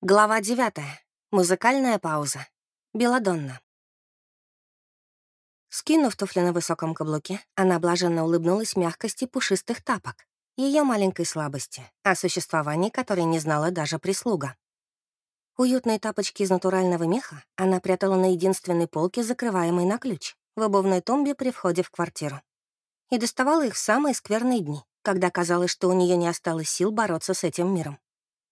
Глава девятая. Музыкальная пауза. Беладонна. Скинув туфли на высоком каблуке, она блаженно улыбнулась мягкости пушистых тапок, ее маленькой слабости, о существовании которой не знала даже прислуга. Уютные тапочки из натурального меха она прятала на единственной полке, закрываемой на ключ, в обувной тумбе при входе в квартиру. И доставала их в самые скверные дни, когда казалось, что у нее не осталось сил бороться с этим миром.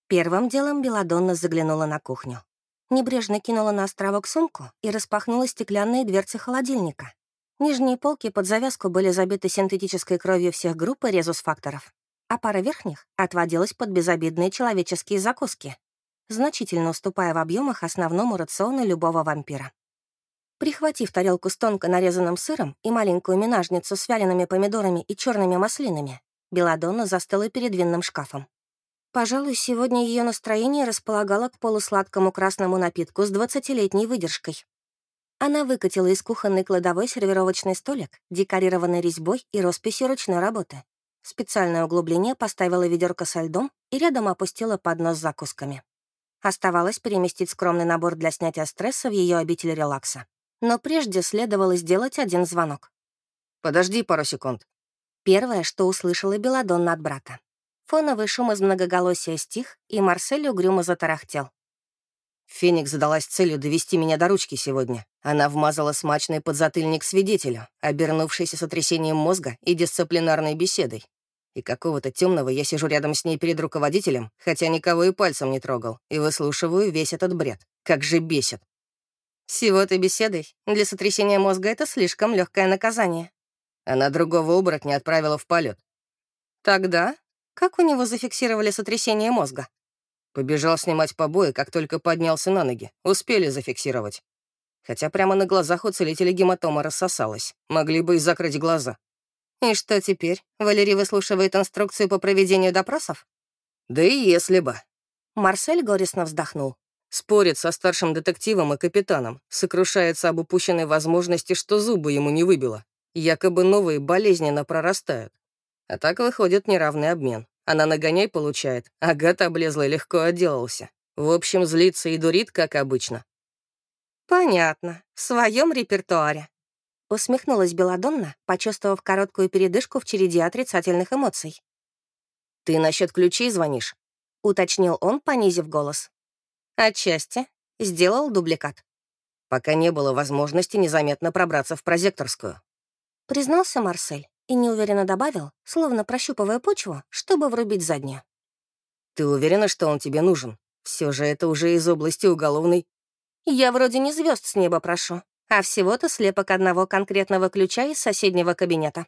Первым делом Беладонна заглянула на кухню. Небрежно кинула на островок сумку и распахнула стеклянные дверцы холодильника. Нижние полки под завязку были забиты синтетической кровью всех групп и резус-факторов, а пара верхних отводилась под безобидные человеческие закуски, значительно уступая в объемах основному рациону любого вампира. Прихватив тарелку с тонко нарезанным сыром и маленькую минажницу с вялеными помидорами и черными маслинами, Беладонна застыла перед винным шкафом. Пожалуй, сегодня ее настроение располагало к полусладкому красному напитку с двадцатилетней выдержкой. Она выкатила из кухонной кладовой сервировочный столик, декорированный резьбой и росписью ручной работы. Специальное углубление поставила ведерко со льдом и рядом опустила поднос с закусками. Оставалось переместить скромный набор для снятия стресса в ее обитель релакса. Но прежде следовало сделать один звонок. «Подожди пару секунд». Первое, что услышала Беладонна от брата. Фоновый шум из многоголосия стих, и Марсель угрюмо затарахтел. Феникс задалась целью довести меня до ручки сегодня. Она вмазала смачный подзатыльник свидетелю, обернувшийся сотрясением мозга и дисциплинарной беседой. И какого-то темного я сижу рядом с ней перед руководителем, хотя никого и пальцем не трогал, и выслушиваю весь этот бред. Как же бесит. Всего-то беседой. Для сотрясения мозга это слишком легкое наказание. Она другого оборотня отправила в полет. Тогда как у него зафиксировали сотрясение мозга? Побежал снимать побои, как только поднялся на ноги. Успели зафиксировать. Хотя прямо на глазах у целителя гематома рассосалась. Могли бы и закрыть глаза. И что теперь? Валерий выслушивает инструкцию по проведению допросов? Да и если бы. Марсель горестно вздохнул. Спорит со старшим детективом и капитаном. Сокрушается об упущенной возможности, что зубы ему не выбило. Якобы новые болезненно прорастают. А так выходит неравный обмен. Она нагоняй получает, а гад облезлый легко отделался. В общем, злится и дурит, как обычно. «Понятно. В своем репертуаре». Усмехнулась Беладонна, почувствовав короткую передышку в череде отрицательных эмоций. «Ты насчет ключей звонишь?» — уточнил он, понизив голос. «Отчасти. Сделал дубликат». Пока не было возможности незаметно пробраться в прозекторскую. Признался Марсель и неуверенно добавил, словно прощупывая почву, чтобы врубить заднюю. «Ты уверена, что он тебе нужен? Все же это уже из области уголовной». «Я вроде не звезд с неба прошу, а всего-то слепок одного конкретного ключа из соседнего кабинета».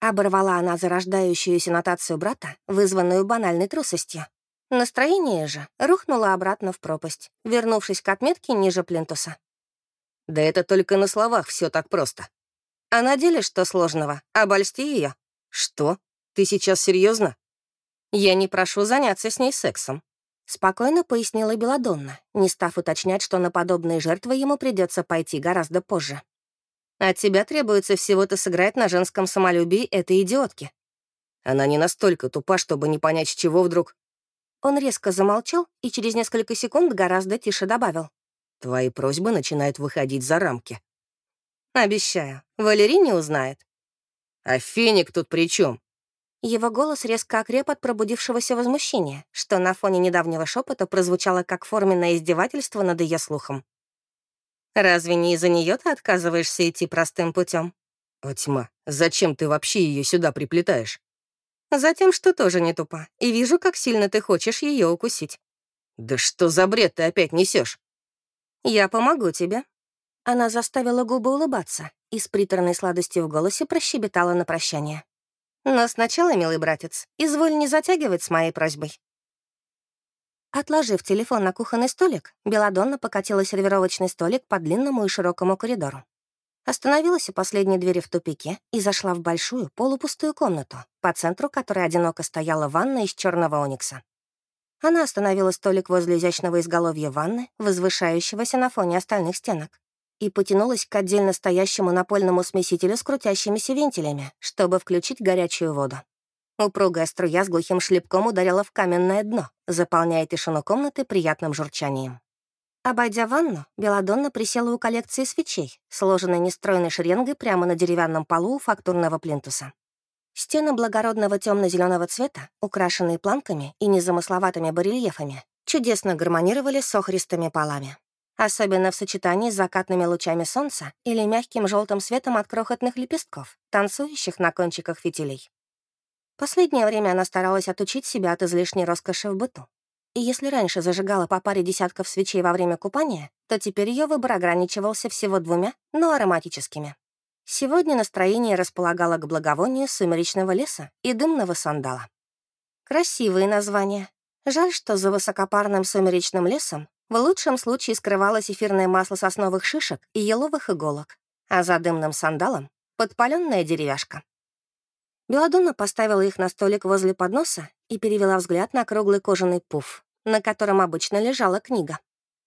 Оборвала она зарождающуюся нотацию брата, вызванную банальной трусостью. Настроение же рухнуло обратно в пропасть, вернувшись к отметке ниже плинтуса. «Да это только на словах все так просто», а на деле что сложного? Обольсти ее. Что? Ты сейчас серьезно? Я не прошу заняться с ней сексом. Спокойно пояснила Беладонна, не став уточнять, что на подобные жертвы ему придется пойти гораздо позже. От тебя требуется всего-то сыграть на женском самолюбии этой идиотки. Она не настолько тупа, чтобы не понять, чего вдруг... Он резко замолчал и через несколько секунд гораздо тише добавил. Твои просьбы начинают выходить за рамки. Обещаю, Валерий не узнает. А феник тут при чем? Его голос резко окреп от пробудившегося возмущения, что на фоне недавнего шепота прозвучало как форменное издевательство над ее слухом. «Разве не из-за нее ты отказываешься идти простым путем? «О, тьма, зачем ты вообще ее сюда приплетаешь?» «Затем, что тоже не тупа, и вижу, как сильно ты хочешь ее укусить». «Да что за бред ты опять несешь? «Я помогу тебе, она заставила губы улыбаться и с приторной сладостью в голосе прощебетала на прощание. «Но сначала, милый братец, изволь не затягивать с моей просьбой». Отложив телефон на кухонный столик, Беладонна покатила сервировочный столик по длинному и широкому коридору. Остановилась у последней двери в тупике и зашла в большую полупустую комнату, по центру которой одиноко стояла ванна из черного оникса. Она остановила столик возле изящного изголовья ванны, возвышающегося на фоне остальных стенок, и потянулась к отдельно стоящему напольному смесителю с крутящимися вентилями, чтобы включить горячую воду. Упругая струя с глухим шлепком ударила в каменное дно, заполняя тишину комнаты приятным журчанием. Обойдя ванну, Беладонна присела у коллекции свечей, сложенной нестройной шеренгой прямо на деревянном полу у фактурного плинтуса. Стены благородного темно зеленого цвета, украшенные планками и незамысловатыми барельефами, чудесно гармонировали с охристыми полами. Особенно в сочетании с закатными лучами солнца или мягким желтым светом от крохотных лепестков, танцующих на кончиках фитилей. Последнее время она старалась отучить себя от излишней роскоши в быту. И если раньше зажигала по паре десятков свечей во время купания, то теперь ее выбор ограничивался всего двумя, но ароматическими. Сегодня настроение располагало к благовонию сумеречного леса и дымного сандала. Красивые названия. Жаль, что за высокопарным сумеречным лесом в лучшем случае скрывалось эфирное масло сосновых шишек и еловых иголок, а за дымным сандалом — подпаленная деревяшка. Беладонна поставила их на столик возле подноса и перевела взгляд на круглый кожаный пуф, на котором обычно лежала книга.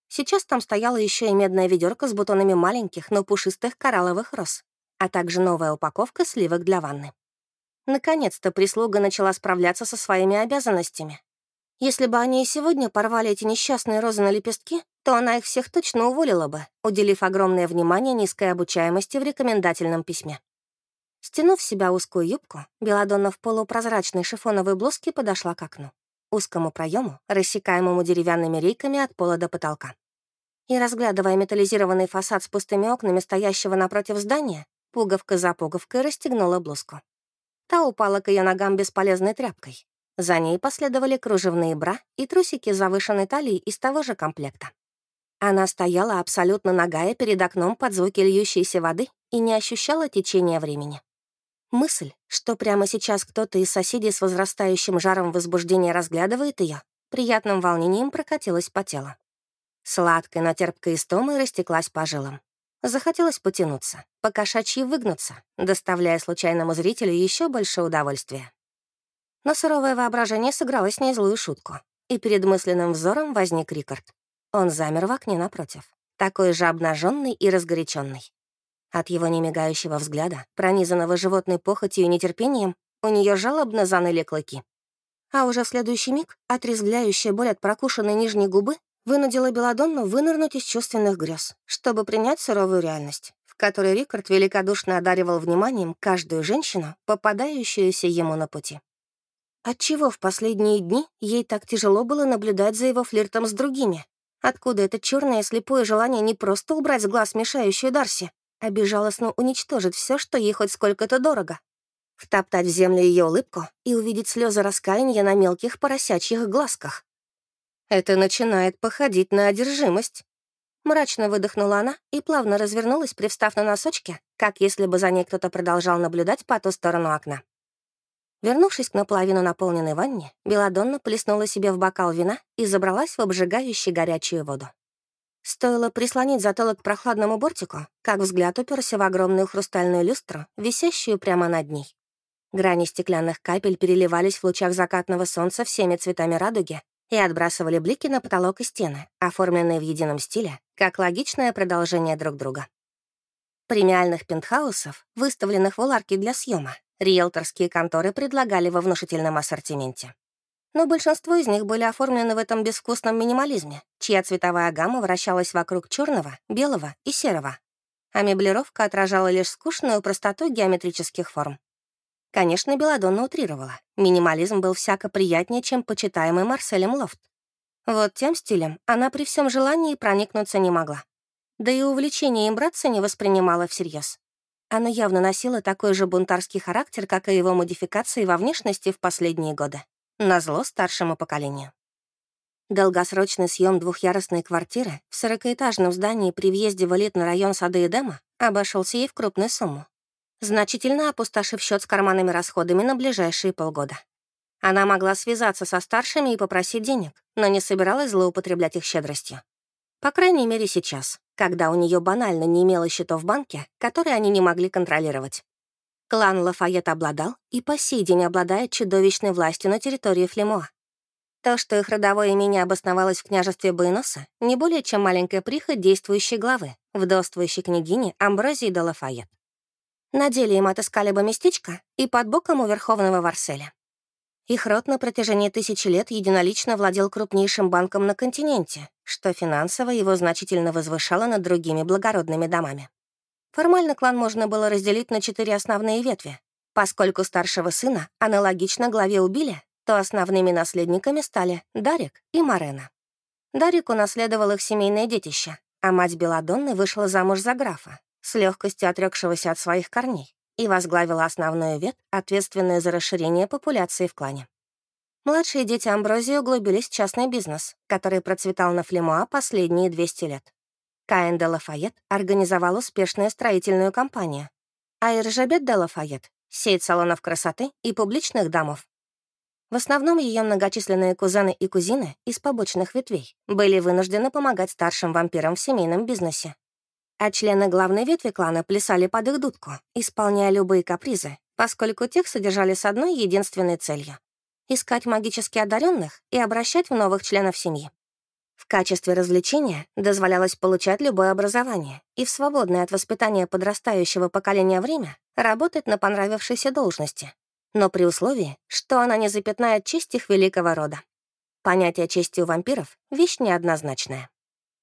Сейчас там стояла еще и медная ведерко с бутонами маленьких, но пушистых коралловых роз, а также новая упаковка сливок для ванны. Наконец-то прислуга начала справляться со своими обязанностями. Если бы они и сегодня порвали эти несчастные розы на лепестки, то она их всех точно уволила бы, уделив огромное внимание низкой обучаемости в рекомендательном письме. Стянув в себя узкую юбку, Беладонна в полупрозрачной шифоновой блузке подошла к окну, узкому проему, рассекаемому деревянными рейками от пола до потолка. И, разглядывая металлизированный фасад с пустыми окнами стоящего напротив здания, пуговка за пуговкой расстегнула блузку. Та упала к ее ногам бесполезной тряпкой. За ней последовали кружевные бра и трусики завышенной талии из того же комплекта. Она стояла абсолютно нагая перед окном под звуки льющейся воды и не ощущала течения времени. Мысль, что прямо сейчас кто-то из соседей с возрастающим жаром возбуждения разглядывает ее, приятным волнением прокатилась по телу. Сладкая, но терпкая истомой растеклась по жилам. Захотелось потянуться, покошачьи выгнуться, доставляя случайному зрителю еще больше удовольствия. Но суровое воображение сыграло с ней злую шутку, и перед мысленным взором возник Рикард. Он замер в окне напротив, такой же обнаженный и разгоряченный. От его немигающего взгляда, пронизанного животной похотью и нетерпением, у нее жалобно заныли клыки. А уже в следующий миг отрезвляющая боль от прокушенной нижней губы вынудила Беладонну вынырнуть из чувственных грез, чтобы принять суровую реальность, в которой Рикард великодушно одаривал вниманием каждую женщину, попадающуюся ему на пути. Отчего в последние дни ей так тяжело было наблюдать за его флиртом с другими? Откуда это черное слепое желание не просто убрать с глаз мешающую Дарси, а безжалостно уничтожить все, что ей хоть сколько-то дорого. Втоптать в землю ее улыбку и увидеть слезы раскаяния на мелких поросячьих глазках. Это начинает походить на одержимость. Мрачно выдохнула она и плавно развернулась, привстав на носочки, как если бы за ней кто-то продолжал наблюдать по ту сторону окна. Вернувшись к наполовину наполненной ванне, Беладонна плеснула себе в бокал вина и забралась в обжигающую горячую воду. Стоило прислонить затылок к прохладному бортику, как взгляд уперся в огромную хрустальную люстру, висящую прямо над ней. Грани стеклянных капель переливались в лучах закатного солнца всеми цветами радуги и отбрасывали блики на потолок и стены, оформленные в едином стиле, как логичное продолжение друг друга. Премиальных пентхаусов, выставленных в уларке для съема, риэлторские конторы предлагали во внушительном ассортименте но большинство из них были оформлены в этом безвкусном минимализме, чья цветовая гамма вращалась вокруг черного, белого и серого, а меблировка отражала лишь скучную простоту геометрических форм. Конечно, Беладонна утрировала. Минимализм был всяко приятнее, чем почитаемый Марселем лофт. Вот тем стилем она при всем желании проникнуться не могла. Да и увлечение им браться не воспринимала всерьез. Оно явно носило такой же бунтарский характер, как и его модификации во внешности в последние годы назло старшему поколению. Долгосрочный съем двухъярусной квартиры в сорокаэтажном здании при въезде в элитный район Сады Эдема обошелся ей в крупную сумму, значительно опустошив счет с карманными расходами на ближайшие полгода. Она могла связаться со старшими и попросить денег, но не собиралась злоупотреблять их щедростью. По крайней мере, сейчас, когда у нее банально не имело счетов в банке, которые они не могли контролировать. Клан Лафайет обладал и по сей день обладает чудовищной властью на территории Флемуа. То, что их родовое имение обосновалось в княжестве Буэноса, не более чем маленькая прихоть действующей главы, вдовствующей княгини Амброзии де Лафайет. На деле им отыскали бы местечко и под боком у Верховного Варселя. Их род на протяжении тысячи лет единолично владел крупнейшим банком на континенте, что финансово его значительно возвышало над другими благородными домами. Формально клан можно было разделить на четыре основные ветви. Поскольку старшего сына аналогично главе убили, то основными наследниками стали Дарик и Марена. Дарик унаследовал их семейное детище, а мать Беладонны вышла замуж за графа, с легкостью отрекшегося от своих корней и возглавила основную ветвь, ответственную за расширение популяции в клане. Младшие дети Амброзии углубились в частный бизнес, который процветал на Флемуа последние 200 лет. Каин де Лафайет организовал успешную строительную компанию, а Иржабет де Лафайет — сеть салонов красоты и публичных домов. В основном ее многочисленные кузены и кузины из побочных ветвей были вынуждены помогать старшим вампирам в семейном бизнесе, а члены главной ветви клана плясали под их дудку, исполняя любые капризы, поскольку тех содержали с одной единственной целью — искать магически одаренных и обращать в новых членов семьи. В качестве развлечения дозволялось получать любое образование и в свободное от воспитания подрастающего поколения время работать на понравившейся должности, но при условии, что она не запятнает честь их великого рода. Понятие чести у вампиров — вещь неоднозначная.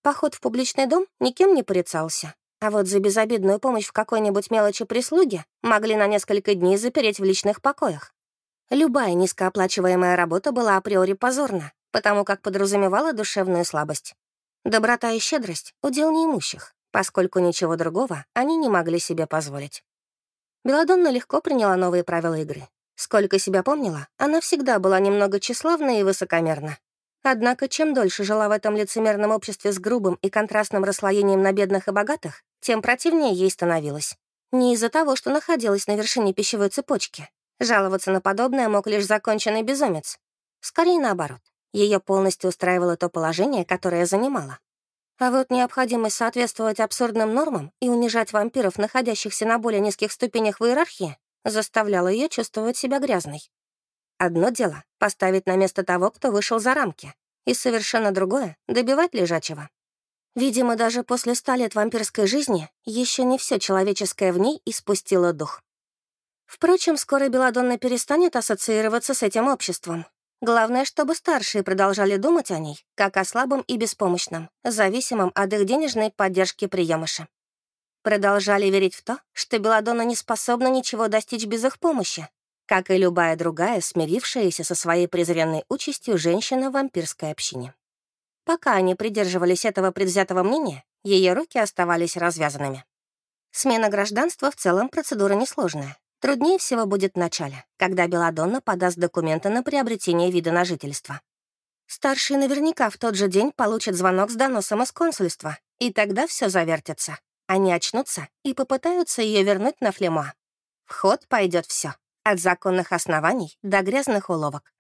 Поход в публичный дом никем не порицался. А вот за безобидную помощь в какой-нибудь мелочи прислуги могли на несколько дней запереть в личных покоях. Любая низкооплачиваемая работа была априори позорна, потому как подразумевала душевную слабость. Доброта и щедрость — удел неимущих, поскольку ничего другого они не могли себе позволить. Беладонна легко приняла новые правила игры. Сколько себя помнила, она всегда была немного тщеславна и высокомерна. Однако, чем дольше жила в этом лицемерном обществе с грубым и контрастным расслоением на бедных и богатых, тем противнее ей становилось. Не из-за того, что находилась на вершине пищевой цепочки. Жаловаться на подобное мог лишь законченный безумец. Скорее наоборот. Ее полностью устраивало то положение, которое занимала. А вот необходимость соответствовать абсурдным нормам и унижать вампиров, находящихся на более низких ступенях в иерархии, заставляла ее чувствовать себя грязной. Одно дело — поставить на место того, кто вышел за рамки, и совершенно другое — добивать лежачего. Видимо, даже после ста лет вампирской жизни еще не все человеческое в ней испустило дух. Впрочем, скоро Беладонна перестанет ассоциироваться с этим обществом. Главное, чтобы старшие продолжали думать о ней, как о слабом и беспомощном, зависимом от их денежной поддержки приемыша. Продолжали верить в то, что Беладонна не способна ничего достичь без их помощи, как и любая другая смирившаяся со своей презренной участью женщина в вампирской общине. Пока они придерживались этого предвзятого мнения, ее руки оставались развязанными. Смена гражданства в целом процедура несложная. Труднее всего будет в начале, когда Беладонна подаст документы на приобретение вида на жительство. Старшие наверняка в тот же день получат звонок с доносом из консульства, и тогда все завертится. Они очнутся и попытаются ее вернуть на флема. В ход пойдет все. От законных оснований до грязных уловок.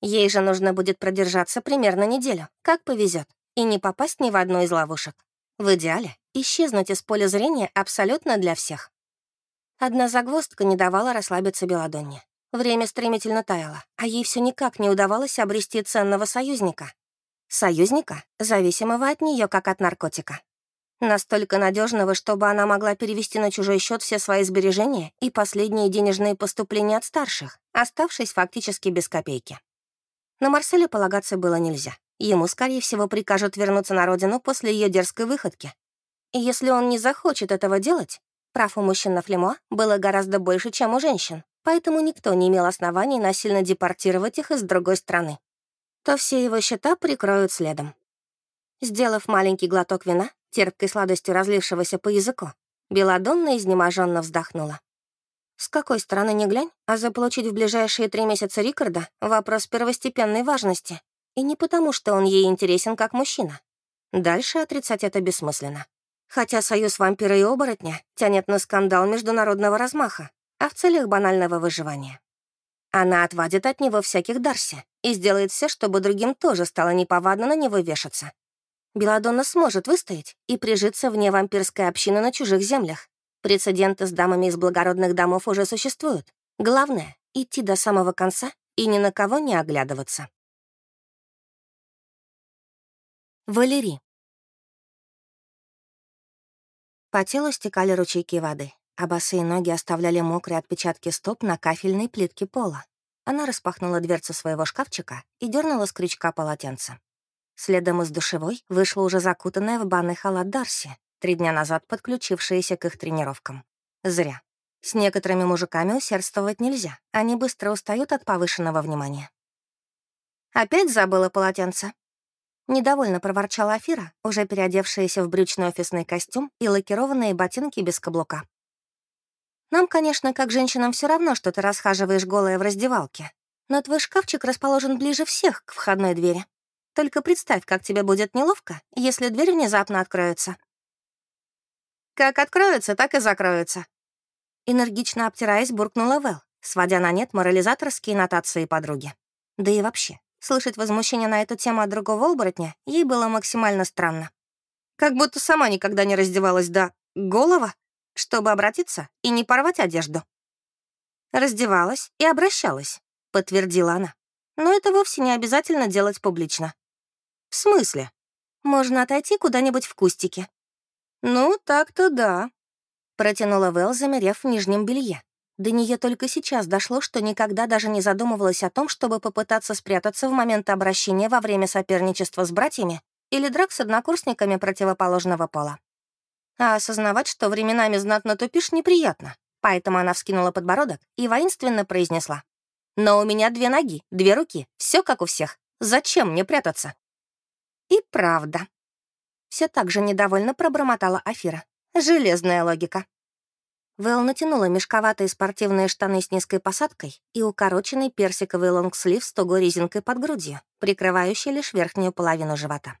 Ей же нужно будет продержаться примерно неделю, как повезет, и не попасть ни в одну из ловушек. В идеале — исчезнуть из поля зрения абсолютно для всех. Одна загвоздка не давала расслабиться Беладонне. Время стремительно таяло, а ей все никак не удавалось обрести ценного союзника. Союзника, зависимого от нее как от наркотика. Настолько надежного, чтобы она могла перевести на чужой счет все свои сбережения и последние денежные поступления от старших, оставшись фактически без копейки. На Марселя полагаться было нельзя. Ему, скорее всего, прикажут вернуться на родину после ее дерзкой выходки. И если он не захочет этого делать, прав у мужчин на Флемо было гораздо больше, чем у женщин, поэтому никто не имел оснований насильно депортировать их из другой страны. То все его счета прикроют следом. Сделав маленький глоток вина, терпкой сладостью разлившегося по языку, Беладонна изнеможенно вздохнула. С какой стороны не глянь, а заполучить в ближайшие три месяца Рикарда — вопрос первостепенной важности. И не потому, что он ей интересен как мужчина. Дальше отрицать это бессмысленно. Хотя союз вампира и оборотня тянет на скандал международного размаха, а в целях банального выживания. Она отвадит от него всяких Дарси и сделает все, чтобы другим тоже стало неповадно на него вешаться. Беладонна сможет выстоять и прижиться вне вампирской общины на чужих землях. Прецеденты с дамами из благородных домов уже существуют. Главное — идти до самого конца и ни на кого не оглядываться. Валерий. По телу стекали ручейки воды, а босые ноги оставляли мокрые отпечатки стоп на кафельной плитке пола. Она распахнула дверцу своего шкафчика и дернула с крючка полотенце. Следом из душевой вышла уже закутанная в банный халат Дарси, три дня назад подключившаяся к их тренировкам. Зря. С некоторыми мужиками усердствовать нельзя, они быстро устают от повышенного внимания. «Опять забыла полотенце?» Недовольно проворчала Афира, уже переодевшаяся в брючный офисный костюм и лакированные ботинки без каблука. «Нам, конечно, как женщинам все равно, что ты расхаживаешь голая в раздевалке, но твой шкафчик расположен ближе всех к входной двери. Только представь, как тебе будет неловко, если дверь внезапно откроется». «Как откроется, так и закроется». Энергично обтираясь, буркнула Вэл, сводя на нет морализаторские нотации подруги. Да и вообще, Слышать возмущение на эту тему от другого оборотня ей было максимально странно. Как будто сама никогда не раздевалась до голова, чтобы обратиться и не порвать одежду. Раздевалась и обращалась, подтвердила она. Но это вовсе не обязательно делать публично. В смысле? Можно отойти куда-нибудь в кустике. Ну, так-то да, протянула Вэл, замерев в нижнем белье. До нее только сейчас дошло, что никогда даже не задумывалась о том, чтобы попытаться спрятаться в момент обращения во время соперничества с братьями или драк с однокурсниками противоположного пола. А осознавать, что временами знатно тупишь, неприятно. Поэтому она вскинула подбородок и воинственно произнесла. «Но у меня две ноги, две руки, все как у всех. Зачем мне прятаться?» И правда. Все так же недовольно пробормотала Афира. Железная логика. Вэл натянула мешковатые спортивные штаны с низкой посадкой и укороченный персиковый лонгслив с тугой резинкой под грудью, прикрывающий лишь верхнюю половину живота.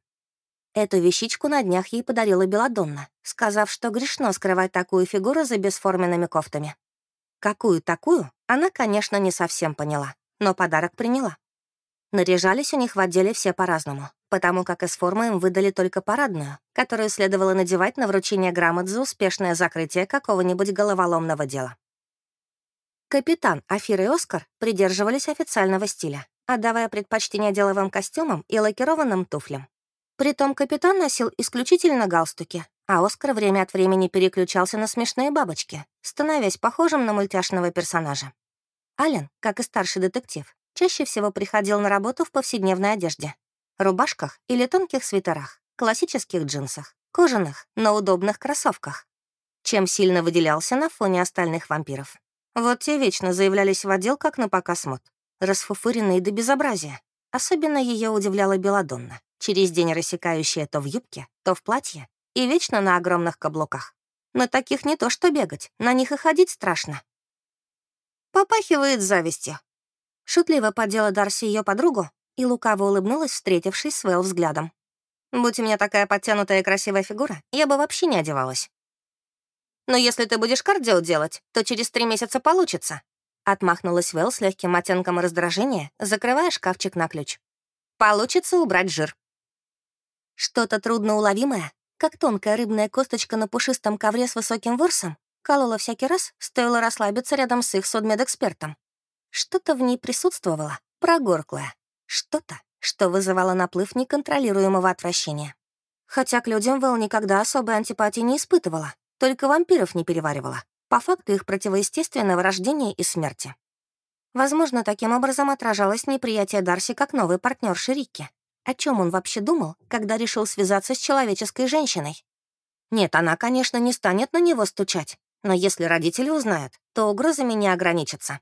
Эту вещичку на днях ей подарила Беладонна, сказав, что грешно скрывать такую фигуру за бесформенными кофтами. Какую такую, она, конечно, не совсем поняла, но подарок приняла. Наряжались у них в отделе все по-разному, потому как из формы им выдали только парадную, которую следовало надевать на вручение грамот за успешное закрытие какого-нибудь головоломного дела. Капитан, Афир и Оскар придерживались официального стиля, отдавая предпочтение деловым костюмам и лакированным туфлям. Притом капитан носил исключительно галстуки, а Оскар время от времени переключался на смешные бабочки, становясь похожим на мультяшного персонажа. Ален, как и старший детектив, чаще всего приходил на работу в повседневной одежде. Рубашках или тонких свитерах, классических джинсах, кожаных, но удобных кроссовках. Чем сильно выделялся на фоне остальных вампиров. Вот те вечно заявлялись в отдел как на показ мод. Расфуфыренные до безобразия. Особенно ее удивляла Беладонна, через день рассекающая то в юбке, то в платье, и вечно на огромных каблуках. На таких не то что бегать, на них и ходить страшно. Попахивает завистью, Шутливо поддела Дарси ее подругу и лукаво улыбнулась, встретившись с Вэл взглядом. «Будь у меня такая подтянутая и красивая фигура, я бы вообще не одевалась». «Но если ты будешь кардио делать, то через три месяца получится», отмахнулась Вэл с легким оттенком раздражения, закрывая шкафчик на ключ. «Получится убрать жир». Что-то трудноуловимое, как тонкая рыбная косточка на пушистом ковре с высоким ворсом, колола всякий раз, стоило расслабиться рядом с их судмедэкспертом. Что-то в ней присутствовало, прогорклое. Что-то, что вызывало наплыв неконтролируемого отвращения. Хотя к людям Вэл никогда особой антипатии не испытывала, только вампиров не переваривала, по факту их противоестественного рождения и смерти. Возможно, таким образом отражалось неприятие Дарси как новый партнер Ширики. О чем он вообще думал, когда решил связаться с человеческой женщиной? Нет, она, конечно, не станет на него стучать, но если родители узнают, то угрозами не ограничатся.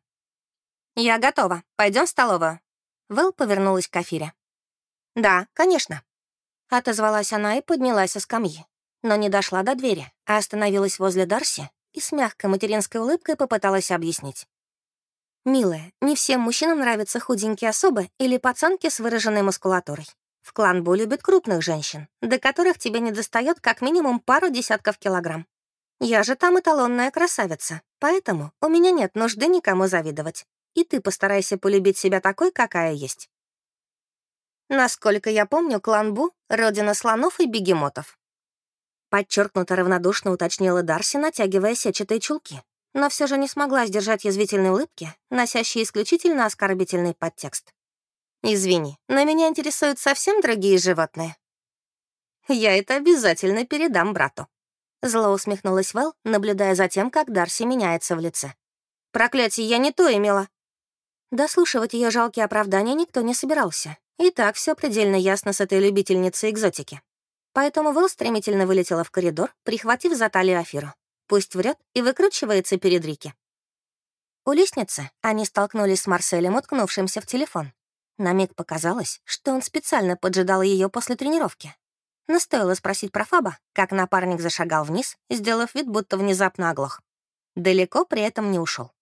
«Я готова. Пойдем в столовую». Вэл повернулась к Афире. «Да, конечно». Отозвалась она и поднялась со скамьи, но не дошла до двери, а остановилась возле Дарси и с мягкой материнской улыбкой попыталась объяснить. «Милая, не всем мужчинам нравятся худенькие особы или пацанки с выраженной мускулатурой. В кланбу любят крупных женщин, до которых тебе не достает как минимум пару десятков килограмм. Я же там эталонная красавица, поэтому у меня нет нужды никому завидовать и ты постарайся полюбить себя такой, какая есть. Насколько я помню, клан Бу — родина слонов и бегемотов. Подчеркнуто равнодушно уточнила Дарси, натягивая сетчатые чулки, но все же не смогла сдержать язвительной улыбки, носящей исключительно оскорбительный подтекст. «Извини, но меня интересуют совсем другие животные». «Я это обязательно передам брату», — зло усмехнулась Вэл, наблюдая за тем, как Дарси меняется в лице. «Проклятие, я не то имела», Дослушивать ее жалкие оправдания никто не собирался. И так все предельно ясно с этой любительницей экзотики. Поэтому Вэл стремительно вылетела в коридор, прихватив за талию Афиру. Пусть врет и выкручивается перед Рики. У лестницы они столкнулись с Марселем, уткнувшимся в телефон. На миг показалось, что он специально поджидал ее после тренировки. Но стоило спросить про Фаба, как напарник зашагал вниз, сделав вид, будто внезапно оглох. Далеко при этом не ушел.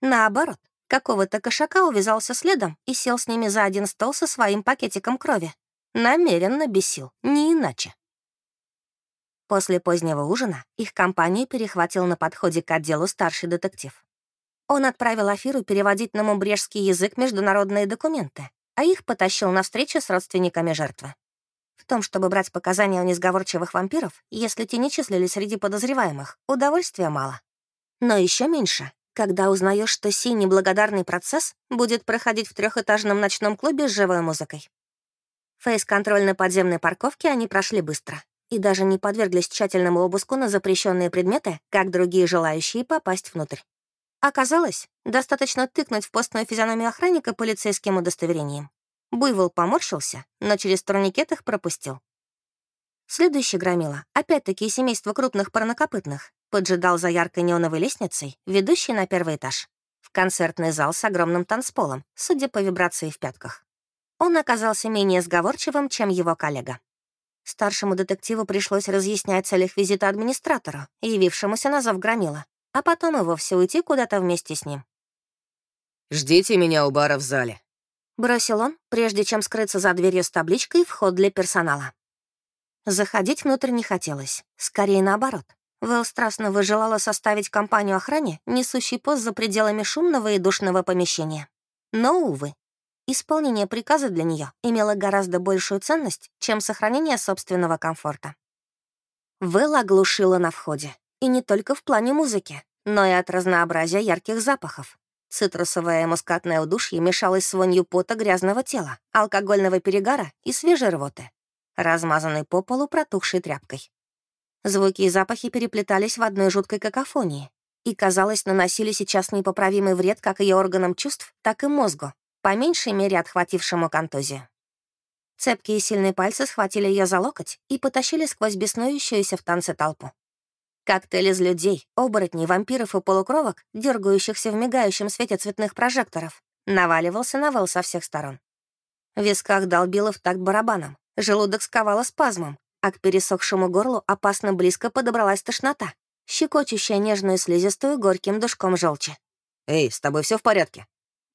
Наоборот, какого-то кошака увязался следом и сел с ними за один стол со своим пакетиком крови. Намеренно бесил, не иначе. После позднего ужина их компанию перехватил на подходе к отделу старший детектив. Он отправил Афиру переводить на мумбрежский язык международные документы, а их потащил на встречу с родственниками жертвы. В том, чтобы брать показания у несговорчивых вампиров, если те не числились среди подозреваемых, удовольствия мало. Но еще меньше, когда узнаешь, что сей неблагодарный процесс будет проходить в трехэтажном ночном клубе с живой музыкой. Фейс-контроль на подземной парковке они прошли быстро и даже не подверглись тщательному обыску на запрещенные предметы, как другие желающие попасть внутрь. Оказалось, достаточно тыкнуть в постную физиономию охранника полицейским удостоверением. Буйвол поморщился, но через турникет их пропустил. Следующий громила, опять-таки семейство крупных парнокопытных, поджидал за яркой неоновой лестницей, ведущей на первый этаж, в концертный зал с огромным танцполом, судя по вибрации в пятках. Он оказался менее сговорчивым, чем его коллега. Старшему детективу пришлось разъяснять целях визита администратору, явившемуся на зов громила, а потом и вовсе уйти куда-то вместе с ним. «Ждите меня у бара в зале», — бросил он, прежде чем скрыться за дверью с табличкой «Вход для персонала». Заходить внутрь не хотелось, скорее наоборот. Вэл страстно выжелала составить компанию охране, несущий пост за пределами шумного и душного помещения. Но, увы, исполнение приказа для нее имело гораздо большую ценность, чем сохранение собственного комфорта. Вэл оглушила на входе, и не только в плане музыки, но и от разнообразия ярких запахов. Цитрусовое мускатное удушье мешалось с вонью пота грязного тела, алкогольного перегара и свежей рвоты, размазанной по полу протухшей тряпкой. Звуки и запахи переплетались в одной жуткой какофонии и, казалось, наносили сейчас непоправимый вред как ее органам чувств, так и мозгу, по меньшей мере отхватившему контузию. Цепкие и сильные пальцы схватили ее за локоть и потащили сквозь беснующуюся в танце толпу. Коктейль из людей, оборотней, вампиров и полукровок, дергающихся в мигающем свете цветных прожекторов, наваливался на Вэл со всех сторон. В висках долбило в такт барабаном, желудок сковало спазмом, а к пересохшему горлу опасно близко подобралась тошнота, щекочущая нежную слизистую горьким душком желчи. «Эй, с тобой все в порядке?»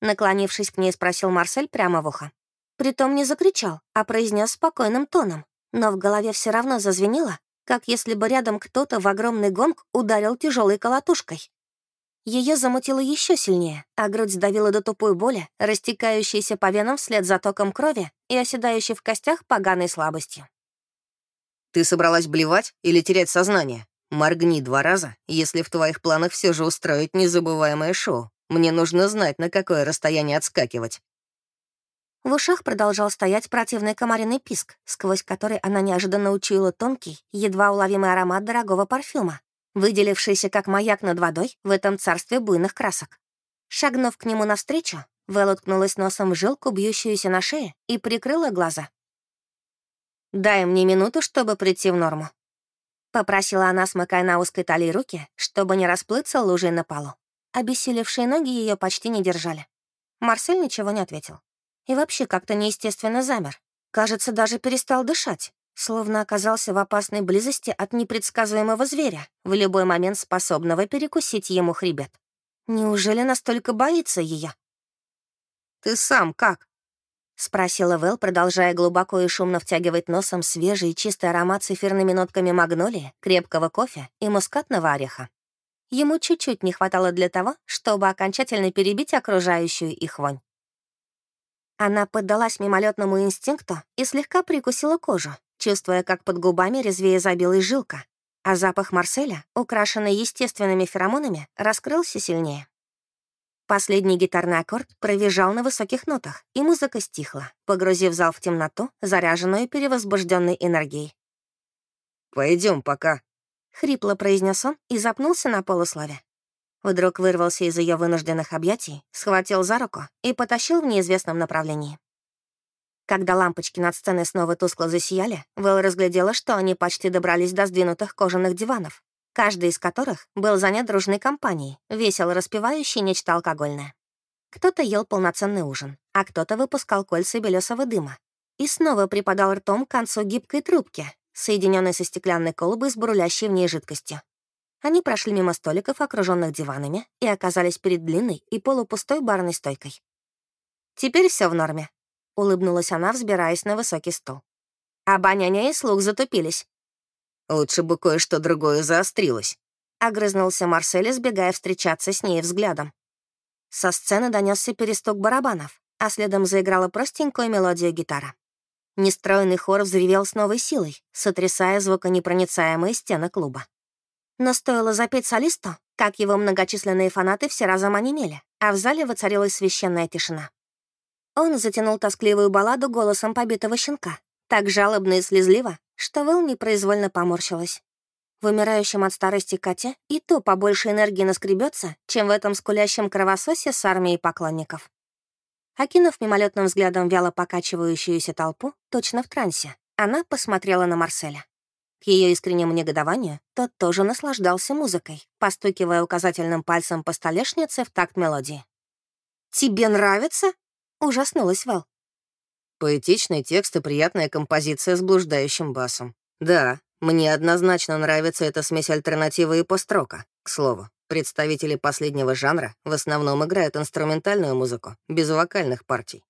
Наклонившись к ней, спросил Марсель прямо в ухо. Притом не закричал, а произнес спокойным тоном, но в голове все равно зазвенело, как если бы рядом кто-то в огромный гонг ударил тяжелой колотушкой. Ее замутило еще сильнее, а грудь сдавила до тупой боли, растекающейся по венам вслед за током крови и оседающей в костях поганой слабостью. «Ты собралась блевать или терять сознание? Моргни два раза, если в твоих планах все же устроить незабываемое шоу. Мне нужно знать, на какое расстояние отскакивать». В ушах продолжал стоять противный комариный писк, сквозь который она неожиданно учуяла тонкий, едва уловимый аромат дорогого парфюма, выделившийся как маяк над водой в этом царстве буйных красок. Шагнув к нему навстречу, Вэл уткнулась носом в жилку, бьющуюся на шее, и прикрыла глаза. «Дай мне минуту, чтобы прийти в норму», — попросила она, смыкая на узкой талии руки, чтобы не расплыться лужей на полу. Обессилевшие ноги ее почти не держали. Марсель ничего не ответил и вообще как-то неестественно замер. Кажется, даже перестал дышать, словно оказался в опасной близости от непредсказуемого зверя, в любой момент способного перекусить ему хребет. Неужели настолько боится ее? «Ты сам как?» — спросила Вэл, продолжая глубоко и шумно втягивать носом свежий и чистый аромат с эфирными нотками магнолии, крепкого кофе и мускатного ореха. Ему чуть-чуть не хватало для того, чтобы окончательно перебить окружающую их вонь. Она поддалась мимолетному инстинкту и слегка прикусила кожу, чувствуя, как под губами резвее забилась жилка, а запах Марселя, украшенный естественными феромонами, раскрылся сильнее. Последний гитарный аккорд провизжал на высоких нотах, и музыка стихла, погрузив зал в темноту, заряженную перевозбужденной энергией. Пойдем пока», — хрипло произнес он и запнулся на полуслове. Вдруг вырвался из ее вынужденных объятий, схватил за руку и потащил в неизвестном направлении. Когда лампочки над сценой снова тускло засияли, Вэл разглядела, что они почти добрались до сдвинутых кожаных диванов, каждый из которых был занят дружной компанией, весело распевающей нечто алкогольное. Кто-то ел полноценный ужин, а кто-то выпускал кольца белесого дыма и снова припадал ртом к концу гибкой трубки, соединенной со стеклянной колбой с бурлящей в ней жидкостью. Они прошли мимо столиков, окруженных диванами, и оказались перед длинной и полупустой барной стойкой. «Теперь все в норме», — улыбнулась она, взбираясь на высокий стол. Обоняние и слух затупились. «Лучше бы кое-что другое заострилось», — огрызнулся Марсель, сбегая встречаться с ней взглядом. Со сцены донесся перестук барабанов, а следом заиграла простенькую мелодию гитара. Нестроенный хор взревел с новой силой, сотрясая звуконепроницаемые стены клуба. Но стоило запеть солисту, как его многочисленные фанаты все разом онемели, а в зале воцарилась священная тишина. Он затянул тоскливую балладу голосом побитого щенка, так жалобно и слезливо, что Вэл непроизвольно поморщилась. В умирающем от старости коте и то побольше энергии наскребется, чем в этом скулящем кровососе с армией поклонников. Окинув мимолетным взглядом вяло покачивающуюся толпу, точно в трансе, она посмотрела на Марселя. К ее искреннему негодованию тот тоже наслаждался музыкой, постукивая указательным пальцем по столешнице в такт мелодии. «Тебе нравится?» — ужаснулась Вэл. Поэтичный текст и приятная композиция с блуждающим басом. Да, мне однозначно нравится эта смесь альтернативы и построка. К слову, представители последнего жанра в основном играют инструментальную музыку, без вокальных партий.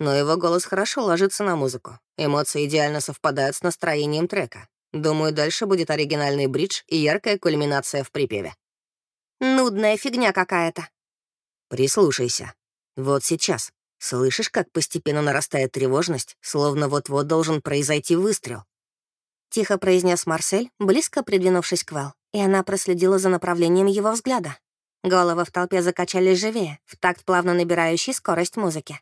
Но его голос хорошо ложится на музыку. Эмоции идеально совпадают с настроением трека. Думаю, дальше будет оригинальный бридж и яркая кульминация в припеве. Нудная фигня какая-то. Прислушайся. Вот сейчас. Слышишь, как постепенно нарастает тревожность, словно вот-вот должен произойти выстрел? Тихо произнес Марсель, близко придвинувшись к Вэл, и она проследила за направлением его взгляда. Головы в толпе закачались живее, в такт плавно набирающей скорость музыки.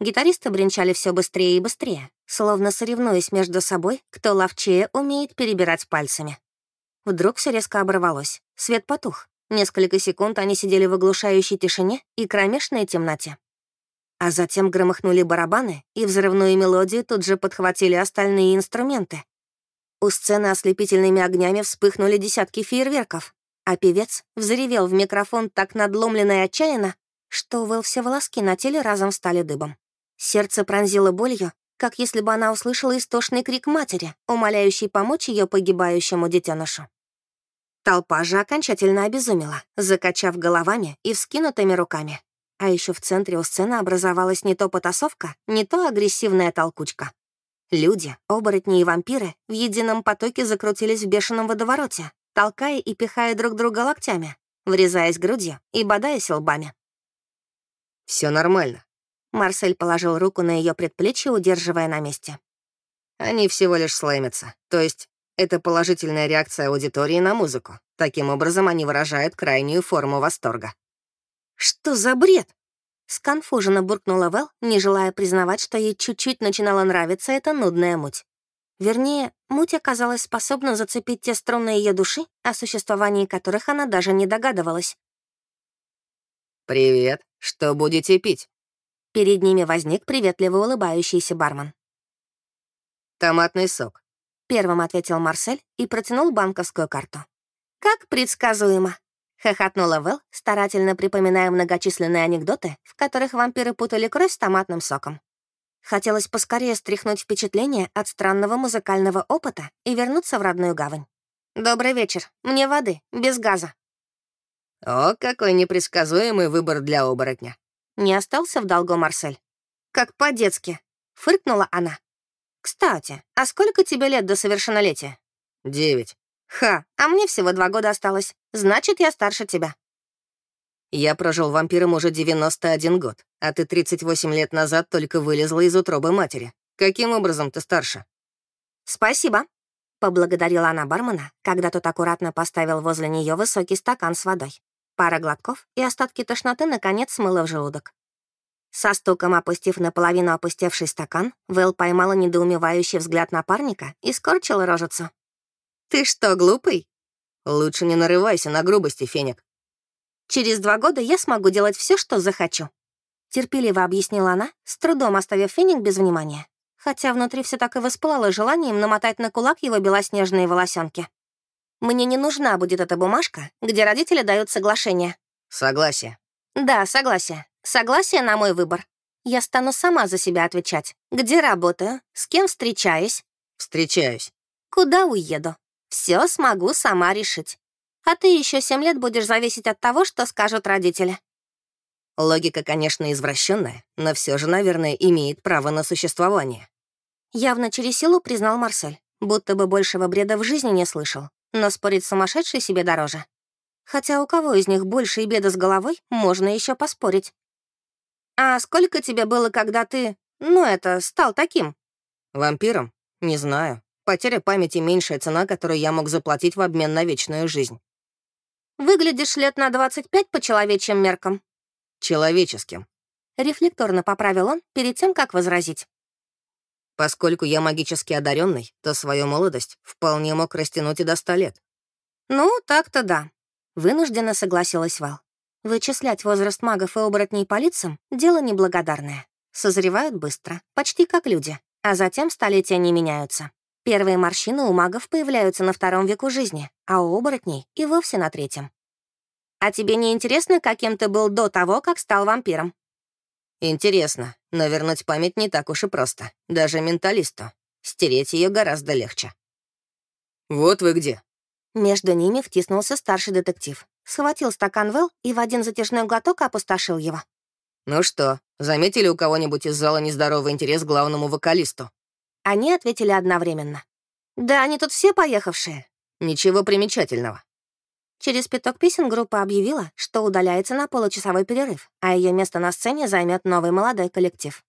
Гитаристы бренчали все быстрее и быстрее, словно соревнуясь между собой, кто ловчее умеет перебирать пальцами. Вдруг все резко оборвалось. Свет потух. Несколько секунд они сидели в оглушающей тишине и кромешной темноте. А затем громыхнули барабаны, и взрывную мелодию тут же подхватили остальные инструменты. У сцены ослепительными огнями вспыхнули десятки фейерверков, а певец взревел в микрофон так надломленно и отчаянно, что у все волоски на теле разом стали дыбом. Сердце пронзило болью, как если бы она услышала истошный крик матери, умоляющий помочь ее погибающему детенышу. Толпа же окончательно обезумела, закачав головами и вскинутыми руками. А еще в центре у сцены образовалась не то потасовка, не то агрессивная толкучка. Люди, оборотни и вампиры в едином потоке закрутились в бешеном водовороте, толкая и пихая друг друга локтями, врезаясь грудью и бодаясь лбами. Все нормально», Марсель положил руку на ее предплечье, удерживая на месте. «Они всего лишь слэмятся. То есть это положительная реакция аудитории на музыку. Таким образом, они выражают крайнюю форму восторга». «Что за бред?» Сконфуженно буркнула Вэл, не желая признавать, что ей чуть-чуть начинала нравиться эта нудная муть. Вернее, муть оказалась способна зацепить те струны ее души, о существовании которых она даже не догадывалась. «Привет. Что будете пить?» Перед ними возник приветливо улыбающийся бармен. «Томатный сок», — первым ответил Марсель и протянул банковскую карту. «Как предсказуемо», — хохотнула Вэл, старательно припоминая многочисленные анекдоты, в которых вампиры путали кровь с томатным соком. Хотелось поскорее стряхнуть впечатление от странного музыкального опыта и вернуться в родную гавань. «Добрый вечер. Мне воды, без газа». «О, какой непредсказуемый выбор для оборотня. Не остался в долгу Марсель. «Как по-детски», — фыркнула она. «Кстати, а сколько тебе лет до совершеннолетия?» «Девять». «Ха, а мне всего два года осталось. Значит, я старше тебя». «Я прожил вампиром уже 91 год, а ты 38 лет назад только вылезла из утробы матери. Каким образом ты старше?» «Спасибо», — поблагодарила она бармена, когда тот аккуратно поставил возле нее высокий стакан с водой. Пара глотков, и остатки тошноты наконец смыло в желудок. Со стуком опустив наполовину опустевший стакан, Вэл поймала недоумевающий взгляд напарника и скорчила рожицу. «Ты что, глупый?» «Лучше не нарывайся на грубости, Феник». Через два года я смогу делать все, что захочу. Терпеливо объяснила она, с трудом оставив феник без внимания. Хотя внутри все так и воспылало желанием намотать на кулак его белоснежные волосенки. Мне не нужна будет эта бумажка, где родители дают соглашение. Согласие. Да, согласие. Согласие на мой выбор. Я стану сама за себя отвечать. Где работаю? С кем встречаюсь? Встречаюсь. Куда уеду? Все смогу сама решить. А ты еще семь лет будешь зависеть от того, что скажут родители. Логика, конечно, извращенная, но все же, наверное, имеет право на существование. Явно через силу признал Марсель, будто бы большего бреда в жизни не слышал, но спорить сумасшедший себе дороже. Хотя у кого из них больше и беда с головой, можно еще поспорить. «А сколько тебе было, когда ты, ну это, стал таким?» «Вампиром? Не знаю. Потеря памяти — меньшая цена, которую я мог заплатить в обмен на вечную жизнь». «Выглядишь лет на 25 по человечьим меркам». «Человеческим». Рефлекторно поправил он перед тем, как возразить. Поскольку я магически одаренный, то свою молодость вполне мог растянуть и до ста лет. «Ну, так-то да», — вынужденно согласилась Вал. Вычислять возраст магов и оборотней по лицам — дело неблагодарное. Созревают быстро, почти как люди, а затем столетия не меняются. Первые морщины у магов появляются на втором веку жизни, а у оборотней и вовсе на третьем. А тебе не интересно, каким ты был до того, как стал вампиром? Интересно, но вернуть память не так уж и просто, даже менталисту. Стереть ее гораздо легче. Вот вы где. Между ними втиснулся старший детектив. Схватил стакан Вэл и в один затяжной глоток опустошил его. «Ну что, заметили у кого-нибудь из зала нездоровый интерес к главному вокалисту?» Они ответили одновременно. «Да, они тут все поехавшие». «Ничего примечательного». Через пяток песен группа объявила, что удаляется на получасовой перерыв, а ее место на сцене займет новый молодой коллектив.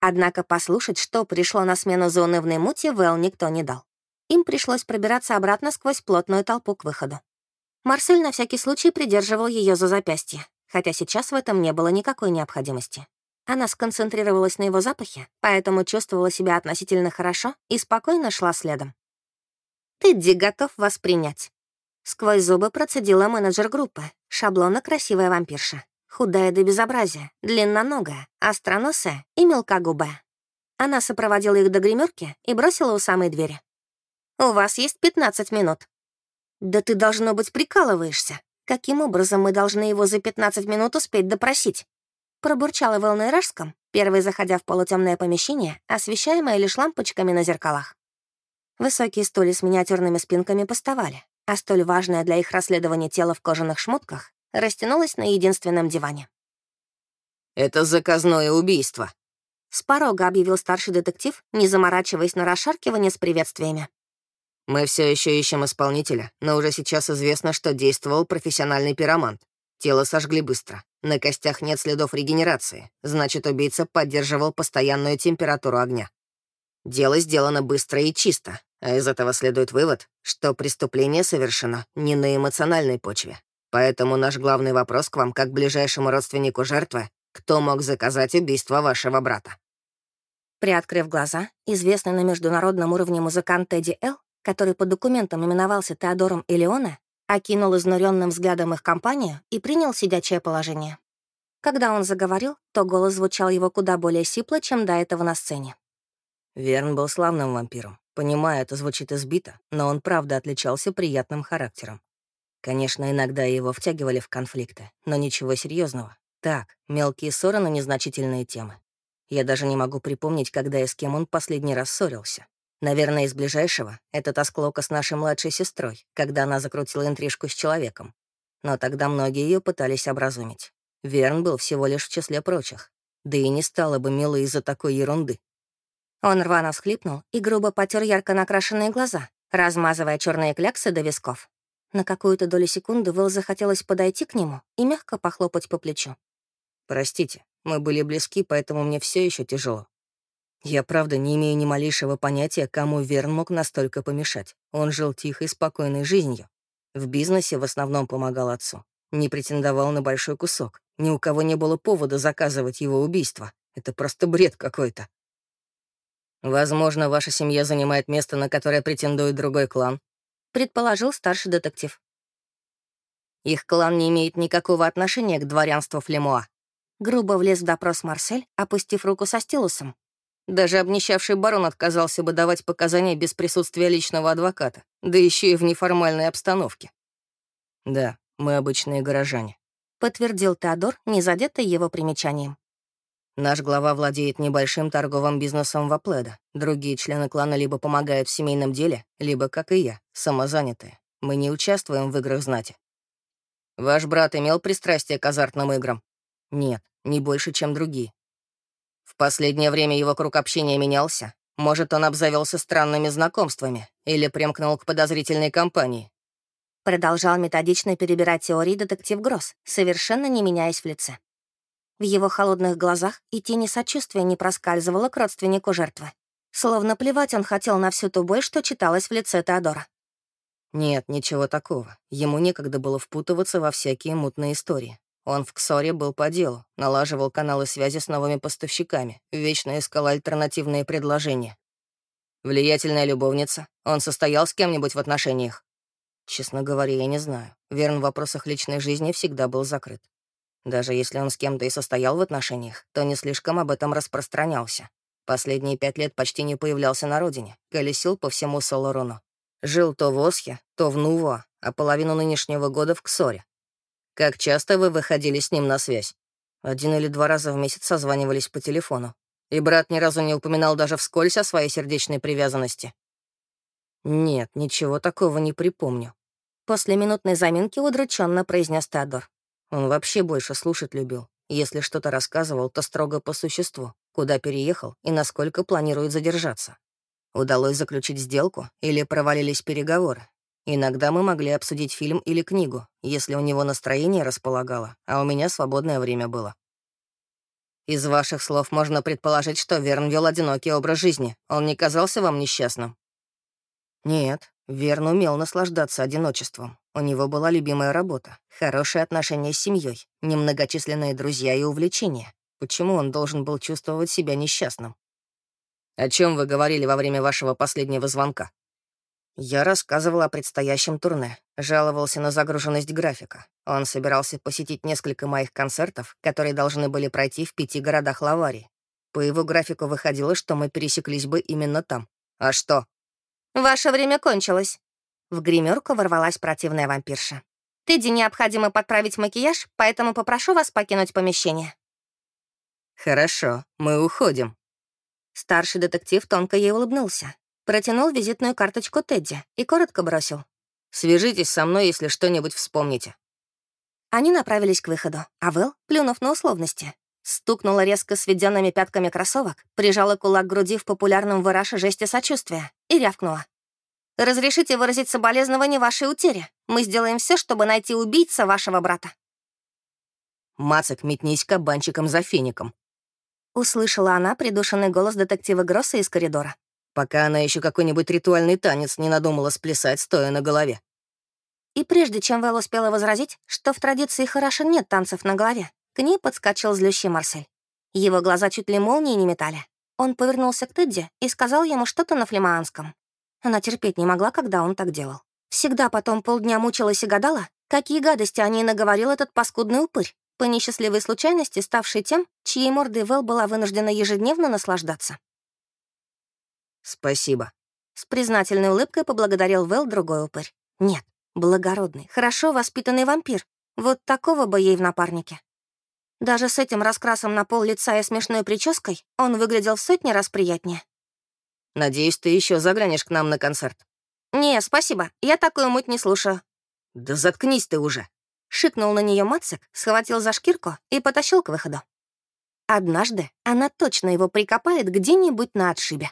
Однако послушать, что пришло на смену заунывной мути, Вэл никто не дал. Им пришлось пробираться обратно сквозь плотную толпу к выходу. Марсель на всякий случай придерживал ее за запястье, хотя сейчас в этом не было никакой необходимости. Она сконцентрировалась на его запахе, поэтому чувствовала себя относительно хорошо и спокойно шла следом. «Ты Ди готов воспринять». Сквозь зубы процедила менеджер группы, шаблона красивая вампирша. Худая до безобразия, длинноногая, остроносая и мелкогубая. Она сопроводила их до гримерки и бросила у самой двери. «У вас есть 15 минут. «Да ты, должно быть, прикалываешься. Каким образом мы должны его за 15 минут успеть допросить?» Пробурчала в Рашском, первой заходя в полутемное помещение, освещаемое лишь лампочками на зеркалах. Высокие стулья с миниатюрными спинками поставали, а столь важное для их расследования тело в кожаных шмотках растянулось на единственном диване. «Это заказное убийство», — с порога объявил старший детектив, не заморачиваясь на расшаркивание с приветствиями. Мы все еще ищем исполнителя, но уже сейчас известно, что действовал профессиональный пиромант. Тело сожгли быстро. На костях нет следов регенерации. Значит, убийца поддерживал постоянную температуру огня. Дело сделано быстро и чисто, а из этого следует вывод, что преступление совершено не на эмоциональной почве. Поэтому наш главный вопрос к вам, как ближайшему родственнику жертвы, кто мог заказать убийство вашего брата? Приоткрыв глаза, известный на международном уровне музыкант Тедди Эл который по документам именовался Теодором Элеоне, окинул изнуренным взглядом их компанию и принял сидячее положение. Когда он заговорил, то голос звучал его куда более сипло, чем до этого на сцене. Верн был славным вампиром. Понимаю, это звучит избито, но он правда отличался приятным характером. Конечно, иногда его втягивали в конфликты, но ничего серьезного. Так, мелкие ссоры на незначительные темы. Я даже не могу припомнить, когда и с кем он последний раз ссорился. Наверное, из ближайшего — это та склока с нашей младшей сестрой, когда она закрутила интрижку с человеком. Но тогда многие ее пытались образумить. Верн был всего лишь в числе прочих. Да и не стало бы мило из-за такой ерунды. Он рвано всхлипнул и грубо потер ярко накрашенные глаза, размазывая черные кляксы до висков. На какую-то долю секунды Вэлл захотелось подойти к нему и мягко похлопать по плечу. «Простите, мы были близки, поэтому мне все еще тяжело. Я, правда, не имею ни малейшего понятия, кому Верн мог настолько помешать. Он жил тихой, спокойной жизнью. В бизнесе в основном помогал отцу. Не претендовал на большой кусок. Ни у кого не было повода заказывать его убийство. Это просто бред какой-то. Возможно, ваша семья занимает место, на которое претендует другой клан, предположил старший детектив. Их клан не имеет никакого отношения к дворянству Флемуа. Грубо влез в допрос Марсель, опустив руку со стилусом. Даже обнищавший барон отказался бы давать показания без присутствия личного адвоката, да еще и в неформальной обстановке. Да, мы обычные горожане. Подтвердил Теодор, не задетый его примечанием. Наш глава владеет небольшим торговым бизнесом в Апледа. Другие члены клана либо помогают в семейном деле, либо, как и я, самозанятые. Мы не участвуем в играх знати. Ваш брат имел пристрастие к азартным играм? Нет, не больше, чем другие. Последнее время его круг общения менялся. Может, он обзавелся странными знакомствами или примкнул к подозрительной компании. Продолжал методично перебирать теории детектив Гросс, совершенно не меняясь в лице. В его холодных глазах и тени сочувствия не проскальзывало к родственнику жертвы. Словно плевать он хотел на всю ту боль, что читалось в лице Теодора. Нет, ничего такого. Ему некогда было впутываться во всякие мутные истории. Он в Ксоре был по делу, налаживал каналы связи с новыми поставщиками, вечно искал альтернативные предложения. Влиятельная любовница. Он состоял с кем-нибудь в отношениях? Честно говоря, я не знаю. Верн в вопросах личной жизни всегда был закрыт. Даже если он с кем-то и состоял в отношениях, то не слишком об этом распространялся. Последние пять лет почти не появлялся на родине, колесил по всему Солоруну. Жил то в Осхе, то в Нуво, а половину нынешнего года в Ксоре. Как часто вы выходили с ним на связь? Один или два раза в месяц созванивались по телефону. И брат ни разу не упоминал даже вскользь о своей сердечной привязанности. Нет, ничего такого не припомню. После минутной заминки удрученно произнес Теодор. Он вообще больше слушать любил. Если что-то рассказывал, то строго по существу, куда переехал и насколько планирует задержаться. Удалось заключить сделку или провалились переговоры. Иногда мы могли обсудить фильм или книгу, если у него настроение располагало, а у меня свободное время было. Из ваших слов можно предположить, что Верн вел одинокий образ жизни. Он не казался вам несчастным? Нет, Верн умел наслаждаться одиночеством. У него была любимая работа, хорошие отношения с семьей, немногочисленные друзья и увлечения. Почему он должен был чувствовать себя несчастным? «О чем вы говорили во время вашего последнего звонка?» Я рассказывал о предстоящем турне, жаловался на загруженность графика. Он собирался посетить несколько моих концертов, которые должны были пройти в пяти городах Лаварии. По его графику выходило, что мы пересеклись бы именно там. А что? «Ваше время кончилось», в гримерку ворвалась противная вампирша. «Тедди необходимо подправить макияж, поэтому попрошу вас покинуть помещение». «Хорошо, мы уходим». Старший детектив тонко ей улыбнулся, протянул визитную карточку Тедди и коротко бросил. «Свяжитесь со мной, если что-нибудь вспомните». Они направились к выходу, а Вэл, плюнув на условности, стукнула резко сведенными пятками кроссовок, прижала кулак к груди в популярном выраше жесте сочувствия и рявкнула. Разрешите выразить соболезнование вашей утере. Мы сделаем все, чтобы найти убийца вашего брата». «Мацик, метнись кабанчиком за феником», — услышала она придушенный голос детектива Гросса из коридора. «Пока она еще какой-нибудь ритуальный танец не надумала сплясать, стоя на голове». И прежде чем Вэл успела возразить, что в традиции хорошо нет танцев на голове, к ней подскочил злющий Марсель. Его глаза чуть ли молнии не метали. Он повернулся к Тедди и сказал ему что-то на флемаанском. Она терпеть не могла, когда он так делал. Всегда потом полдня мучилась и гадала, какие гадости о ней наговорил этот паскудный упырь, по несчастливой случайности ставший тем, чьей мордой Вэл была вынуждена ежедневно наслаждаться. «Спасибо», — с признательной улыбкой поблагодарил Вэл другой упырь. «Нет, благородный, хорошо воспитанный вампир. Вот такого бы ей в напарнике». Даже с этим раскрасом на пол лица и смешной прической он выглядел в сотни раз приятнее. Надеюсь, ты еще заглянешь к нам на концерт». «Не, спасибо. Я такую муть не слушаю». «Да заткнись ты уже!» Шикнул на нее Мацик, схватил за шкирку и потащил к выходу. Однажды она точно его прикопает где-нибудь на отшибе.